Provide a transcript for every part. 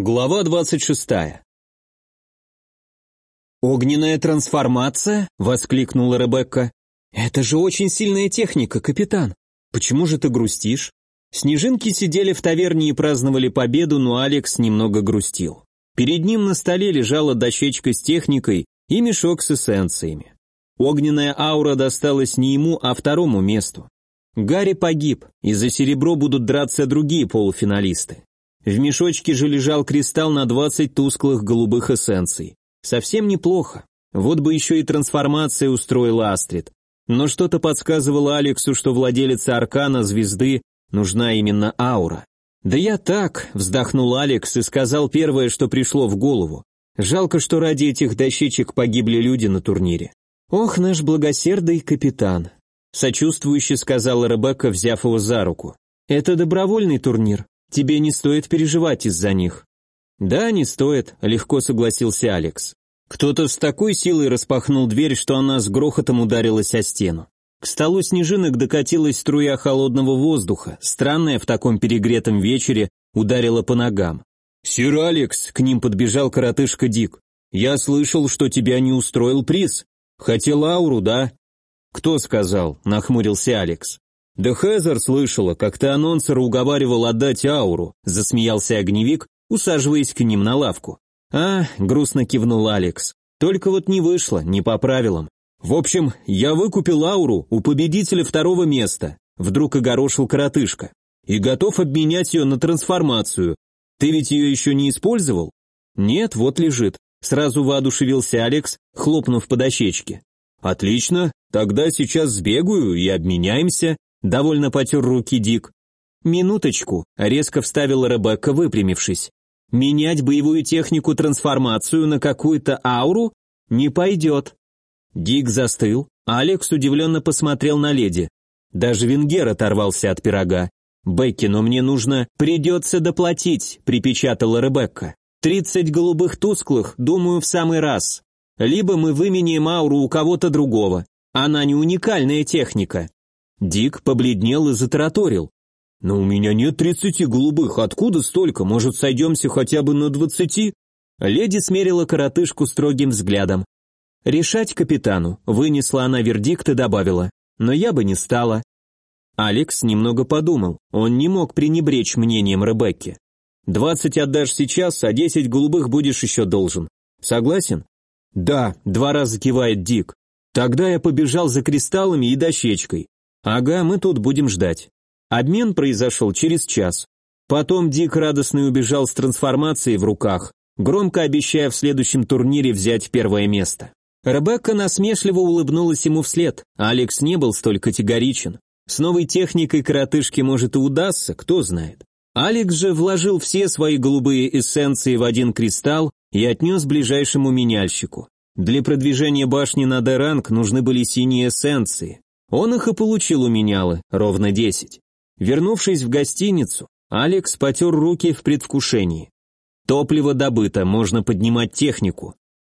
Глава 26. «Огненная трансформация?» — воскликнула Ребекка. «Это же очень сильная техника, капитан. Почему же ты грустишь?» Снежинки сидели в таверне и праздновали победу, но Алекс немного грустил. Перед ним на столе лежала дощечка с техникой и мешок с эссенциями. Огненная аура досталась не ему, а второму месту. Гарри погиб, и за серебро будут драться другие полуфиналисты. В мешочке же лежал кристалл на 20 тусклых голубых эссенций. Совсем неплохо. Вот бы еще и трансформация устроила Астрид. Но что-то подсказывало Алексу, что владелица аркана звезды нужна именно аура. «Да я так», — вздохнул Алекс и сказал первое, что пришло в голову. «Жалко, что ради этих дощечек погибли люди на турнире». «Ох, наш благосердый капитан», — сочувствующе сказала Ребекка, взяв его за руку. «Это добровольный турнир. Тебе не стоит переживать из-за них». «Да, не стоит», — легко согласился Алекс. Кто-то с такой силой распахнул дверь, что она с грохотом ударилась о стену. К столу снежинок докатилась струя холодного воздуха, странная в таком перегретом вечере, ударила по ногам. «Сир Алекс!» — к ним подбежал коротышка Дик. «Я слышал, что тебя не устроил приз. Хотел ауру, да?» «Кто сказал?» — нахмурился Алекс. «Да Хезер слышала, как ты анонсера уговаривал отдать ауру», засмеялся огневик, усаживаясь к ним на лавку. «А», — грустно кивнул Алекс, «только вот не вышло, не по правилам. В общем, я выкупил ауру у победителя второго места», вдруг огорошил коротышка, «и готов обменять ее на трансформацию. Ты ведь ее еще не использовал?» «Нет, вот лежит», сразу воодушевился Алекс, хлопнув по дощечке. «Отлично, тогда сейчас сбегаю и обменяемся», Довольно потер руки Дик. «Минуточку», — резко вставила Ребекка, выпрямившись. «Менять боевую технику трансформацию на какую-то ауру? Не пойдет». Дик застыл, Алекс удивленно посмотрел на леди. Даже Венгер оторвался от пирога. «Бекки, но мне нужно...» «Придется доплатить», — припечатала Ребекка. «Тридцать голубых тусклых, думаю, в самый раз. Либо мы выменяем ауру у кого-то другого. Она не уникальная техника. Дик побледнел и затараторил. «Но у меня нет тридцати голубых, откуда столько? Может, сойдемся хотя бы на двадцати?» Леди смерила коротышку строгим взглядом. «Решать капитану», — вынесла она вердикт и добавила. «Но я бы не стала». Алекс немного подумал, он не мог пренебречь мнением Ребекки. «Двадцать отдашь сейчас, а десять голубых будешь еще должен. Согласен?» «Да», — два раза кивает Дик. «Тогда я побежал за кристаллами и дощечкой. «Ага, мы тут будем ждать». Обмен произошел через час. Потом Дик радостно убежал с трансформацией в руках, громко обещая в следующем турнире взять первое место. Ребекка насмешливо улыбнулась ему вслед, Алекс не был столь категоричен. С новой техникой коротышки может и удастся, кто знает. Алекс же вложил все свои голубые эссенции в один кристалл и отнес ближайшему меняльщику. Для продвижения башни на Д-ранг нужны были синие эссенции. Он их и получил у менялы, ровно десять. Вернувшись в гостиницу, Алекс потер руки в предвкушении. Топливо добыто, можно поднимать технику.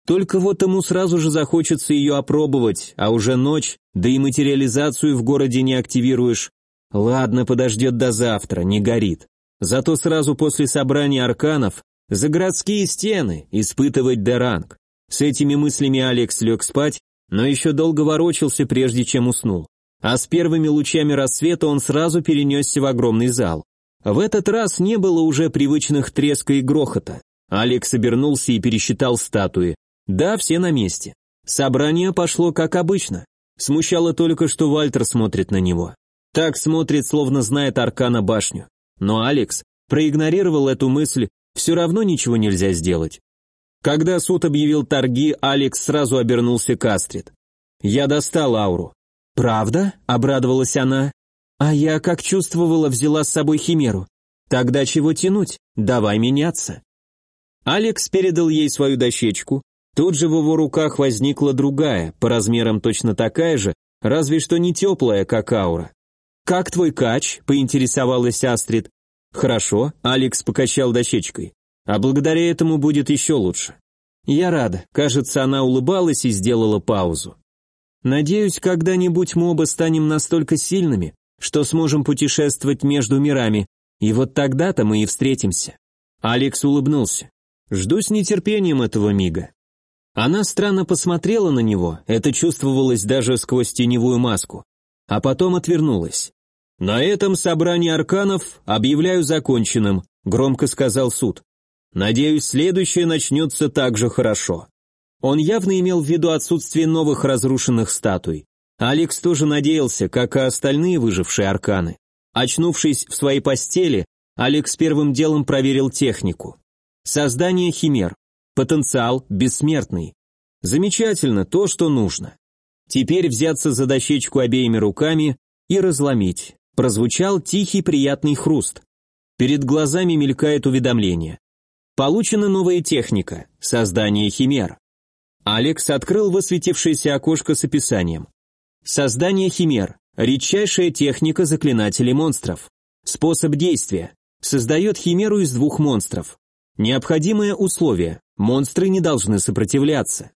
Только вот ему сразу же захочется ее опробовать, а уже ночь, да и материализацию в городе не активируешь. Ладно, подождет до завтра, не горит. Зато сразу после собрания арканов за городские стены испытывать деранг. С этими мыслями Алекс лег спать но еще долго ворочался, прежде чем уснул. А с первыми лучами рассвета он сразу перенесся в огромный зал. В этот раз не было уже привычных треска и грохота. Алекс обернулся и пересчитал статуи. Да, все на месте. Собрание пошло как обычно. Смущало только, что Вальтер смотрит на него. Так смотрит, словно знает Аркана башню. Но Алекс проигнорировал эту мысль, все равно ничего нельзя сделать. Когда суд объявил торги, Алекс сразу обернулся к Астрид. «Я достал ауру». «Правда?» — обрадовалась она. «А я, как чувствовала, взяла с собой химеру. Тогда чего тянуть? Давай меняться». Алекс передал ей свою дощечку. Тут же в его руках возникла другая, по размерам точно такая же, разве что не теплая, как аура. «Как твой кач?» — поинтересовалась Астрид. «Хорошо», — Алекс покачал дощечкой. А благодаря этому будет еще лучше. Я рада. Кажется, она улыбалась и сделала паузу. Надеюсь, когда-нибудь мы оба станем настолько сильными, что сможем путешествовать между мирами, и вот тогда-то мы и встретимся. Алекс улыбнулся. Жду с нетерпением этого мига. Она странно посмотрела на него, это чувствовалось даже сквозь теневую маску, а потом отвернулась. «На этом собрание арканов объявляю законченным», — громко сказал суд. «Надеюсь, следующее начнется так же хорошо». Он явно имел в виду отсутствие новых разрушенных статуй. Алекс тоже надеялся, как и остальные выжившие арканы. Очнувшись в своей постели, Алекс первым делом проверил технику. Создание химер. Потенциал бессмертный. Замечательно, то, что нужно. Теперь взяться за дощечку обеими руками и разломить. Прозвучал тихий приятный хруст. Перед глазами мелькает уведомление. Получена новая техника – создание химер. Алекс открыл высветившееся окошко с описанием. Создание химер – редчайшая техника заклинателей монстров. Способ действия – создает химеру из двух монстров. Необходимое условие – монстры не должны сопротивляться.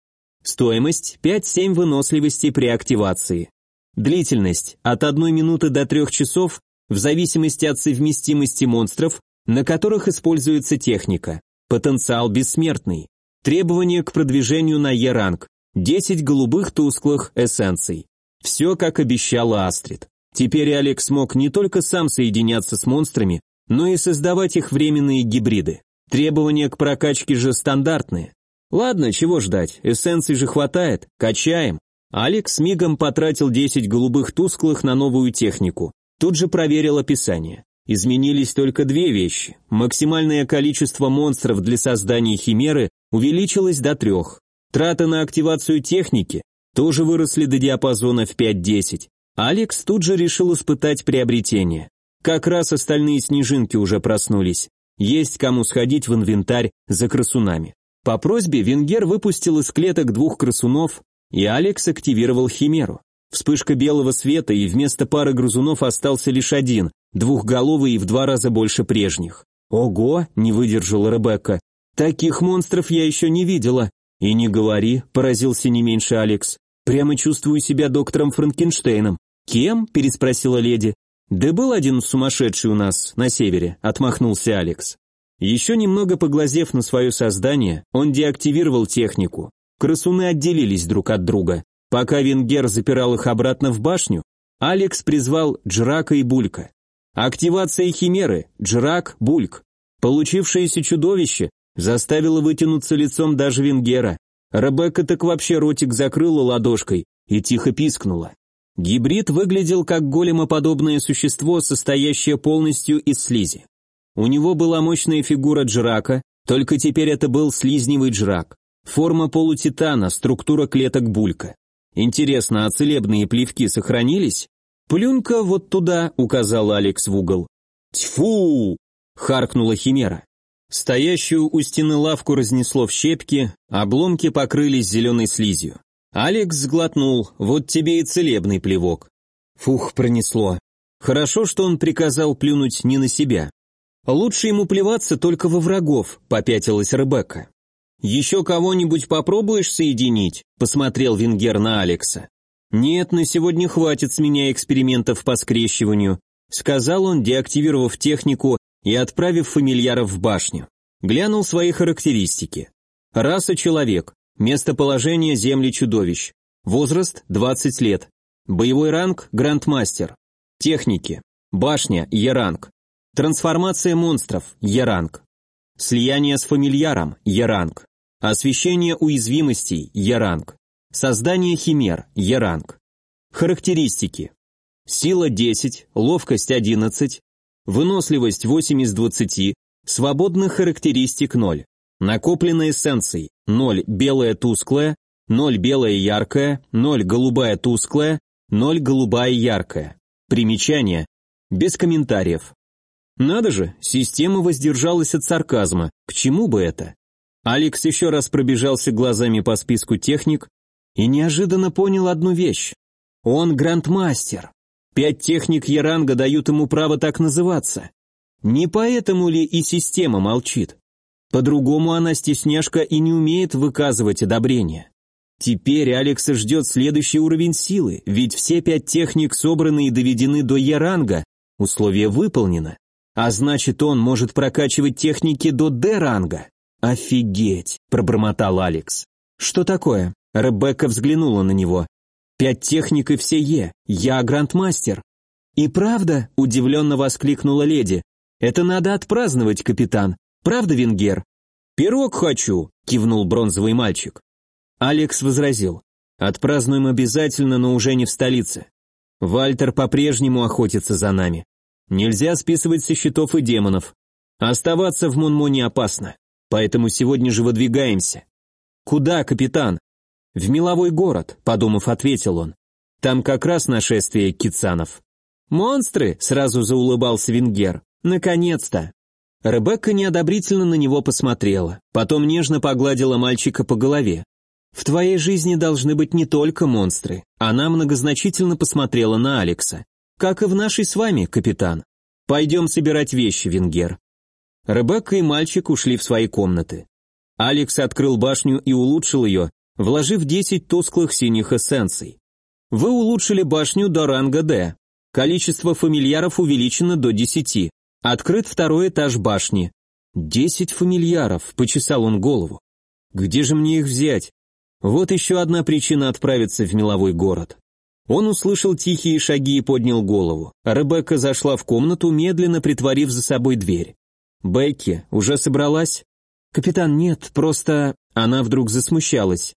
Стоимость – 5-7 выносливости при активации. Длительность – от 1 минуты до 3 часов в зависимости от совместимости монстров, на которых используется техника. Потенциал бессмертный. Требования к продвижению на Е-ранг. 10 голубых тусклых эссенций. Все, как обещала Астрид. Теперь Алекс смог не только сам соединяться с монстрами, но и создавать их временные гибриды. Требования к прокачке же стандартные. Ладно, чего ждать, эссенций же хватает, качаем. Алекс мигом потратил 10 голубых тусклых на новую технику. Тут же проверил описание. Изменились только две вещи. Максимальное количество монстров для создания химеры увеличилось до трех. Траты на активацию техники тоже выросли до диапазона в 5-10. Алекс тут же решил испытать приобретение. Как раз остальные снежинки уже проснулись. Есть кому сходить в инвентарь за красунами. По просьбе Венгер выпустил из клеток двух красунов, и Алекс активировал химеру. Вспышка белого света, и вместо пары грызунов остался лишь один, двухголовый и в два раза больше прежних. «Ого!» — не выдержала Ребекка. «Таких монстров я еще не видела». «И не говори», — поразился не меньше Алекс. «Прямо чувствую себя доктором Франкенштейном». «Кем?» — переспросила леди. «Да был один сумасшедший у нас, на севере», — отмахнулся Алекс. Еще немного поглазев на свое создание, он деактивировал технику. Красуны отделились друг от друга. Пока Венгер запирал их обратно в башню, Алекс призвал Джрака и Булька. Активация химеры, Джрак, Бульк. Получившееся чудовище заставило вытянуться лицом даже Венгера. Ребекка так вообще ротик закрыла ладошкой и тихо пискнула. Гибрид выглядел как големоподобное существо, состоящее полностью из слизи. У него была мощная фигура джрака, только теперь это был слизневый джрак. Форма полутитана, структура клеток булька. Интересно, а целебные плевки сохранились? Плюнка вот туда, указал Алекс в угол. Тьфу! харкнула химера. Стоящую у стены лавку разнесло в щепки, обломки покрылись зеленой слизью. Алекс сглотнул, вот тебе и целебный плевок. Фух, пронесло. Хорошо, что он приказал плюнуть не на себя. Лучше ему плеваться только во врагов, попятилась Ребекка. Еще кого-нибудь попробуешь соединить? Посмотрел Венгер на Алекса. Нет, на сегодня хватит с меня экспериментов по скрещиванию, сказал он, деактивировав технику и отправив фамильяров в башню. Глянул свои характеристики. Раса человек, Местоположение земли чудовищ. Возраст 20 лет. Боевой ранг Грандмастер. Техники. Башня Е-ранг. Трансформация монстров Е-ранг. Слияние с фамильяром Е-ранг. Освещение уязвимостей Е-ранг. Создание химер Е-ранг. Характеристики. Сила 10, ловкость 11, выносливость 8 из 20, свободных характеристик 0. Накопленной эссенций 0 белая тусклая, 0 белая яркая, 0 голубая тусклая, 0 голубая яркая. Примечание. Без комментариев. Надо же, система воздержалась от сарказма. К чему бы это? Алекс еще раз пробежался глазами по списку техник и неожиданно понял одну вещь. Он грандмастер. Пять техник Яранга дают ему право так называться. Не поэтому ли и система молчит? По-другому она стесняшка и не умеет выказывать одобрение. Теперь Алекса ждет следующий уровень силы, ведь все пять техник собраны и доведены до Е-ранга, условие выполнено. А значит, он может прокачивать техники до Д-ранга. Офигеть, пробормотал Алекс. Что такое? Ребекка взглянула на него. Пять техник и все Е. Я грандмастер. И правда, удивленно воскликнула леди. Это надо отпраздновать, капитан. Правда, Венгер? Пирог хочу, кивнул бронзовый мальчик. Алекс возразил. Отпразднуем обязательно, но уже не в столице. Вальтер по-прежнему охотится за нами. Нельзя списывать со счетов и демонов. Оставаться в Мунмоне опасно. Поэтому сегодня же выдвигаемся. Куда, капитан? В меловой город, подумав, ответил он. Там как раз нашествие кицанов. Монстры, сразу заулыбался Венгер. Наконец-то. Ребекка неодобрительно на него посмотрела, потом нежно погладила мальчика по голове. «В твоей жизни должны быть не только монстры». Она многозначительно посмотрела на Алекса. «Как и в нашей с вами, капитан. Пойдем собирать вещи, Венгер». Ребекка и мальчик ушли в свои комнаты. Алекс открыл башню и улучшил ее, вложив 10 тусклых синих эссенций. Вы улучшили башню до ранга D. Количество фамильяров увеличено до 10. Открыт второй этаж башни. «Десять фамильяров», — почесал он голову. «Где же мне их взять? Вот еще одна причина отправиться в меловой город. Он услышал тихие шаги и поднял голову. Ребекка зашла в комнату, медленно притворив за собой дверь. «Бекки, уже собралась?» «Капитан, нет, просто...» Она вдруг засмущалась.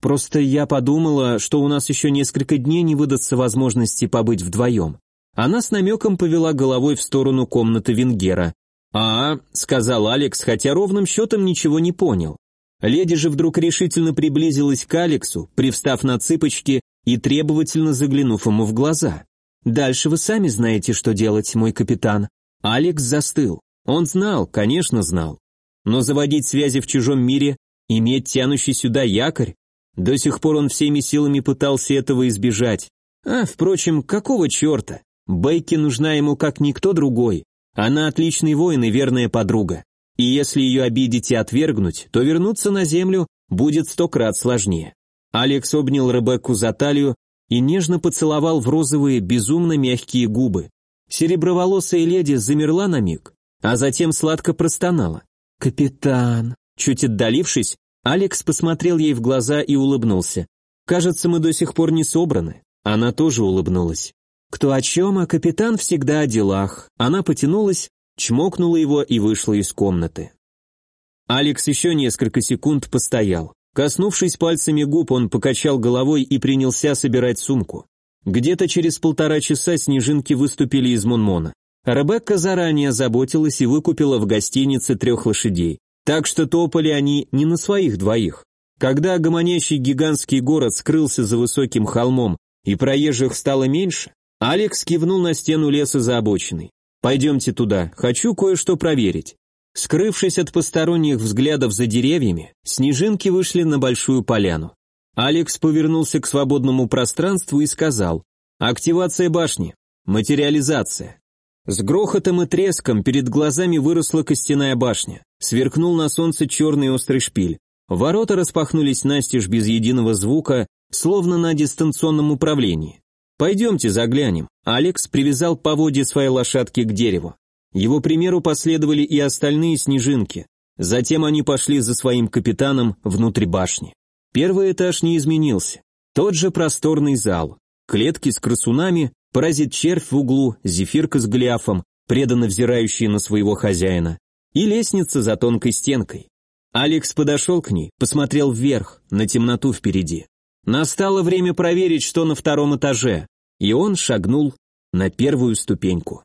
«Просто я подумала, что у нас еще несколько дней не выдастся возможности побыть вдвоем». Она с намеком повела головой в сторону комнаты Венгера. «А, — сказал Алекс, хотя ровным счетом ничего не понял. Леди же вдруг решительно приблизилась к Алексу, привстав на цыпочки и требовательно заглянув ему в глаза. «Дальше вы сами знаете, что делать, мой капитан». Алекс застыл. Он знал, конечно знал. Но заводить связи в чужом мире, иметь тянущий сюда якорь, до сих пор он всеми силами пытался этого избежать. А, впрочем, какого черта? Бейки нужна ему как никто другой. Она отличный воин и верная подруга. И если ее обидеть и отвергнуть, то вернуться на землю будет сто крат сложнее. Алекс обнял Ребекку за талию и нежно поцеловал в розовые, безумно мягкие губы. Сереброволосая леди замерла на миг, а затем сладко простонала. «Капитан!» Чуть отдалившись, Алекс посмотрел ей в глаза и улыбнулся. «Кажется, мы до сих пор не собраны». Она тоже улыбнулась. «Кто о чем, а капитан всегда о делах». Она потянулась, чмокнула его и вышла из комнаты. Алекс еще несколько секунд постоял. Коснувшись пальцами губ, он покачал головой и принялся собирать сумку. Где-то через полтора часа снежинки выступили из Монмона. Ребекка заранее заботилась и выкупила в гостинице трех лошадей, так что топали они не на своих двоих. Когда гомонящий гигантский город скрылся за высоким холмом и проезжих стало меньше, Алекс кивнул на стену леса за обочиной. Пойдемте туда, хочу кое-что проверить. Скрывшись от посторонних взглядов за деревьями, снежинки вышли на большую поляну. Алекс повернулся к свободному пространству и сказал «Активация башни, материализация». С грохотом и треском перед глазами выросла костяная башня. Сверкнул на солнце черный острый шпиль. Ворота распахнулись настежь без единого звука, словно на дистанционном управлении. «Пойдемте заглянем». Алекс привязал поводья своей лошадки к дереву. Его примеру последовали и остальные снежинки. Затем они пошли за своим капитаном внутрь башни. Первый этаж не изменился. Тот же просторный зал. Клетки с красунами, паразит-червь в углу, зефирка с гляфом, преданно взирающий на своего хозяина, и лестница за тонкой стенкой. Алекс подошел к ней, посмотрел вверх, на темноту впереди. Настало время проверить, что на втором этаже, и он шагнул на первую ступеньку.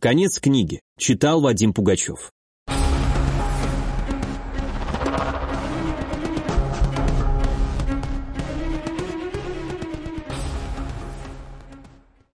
Конец книги. Читал Вадим Пугачев.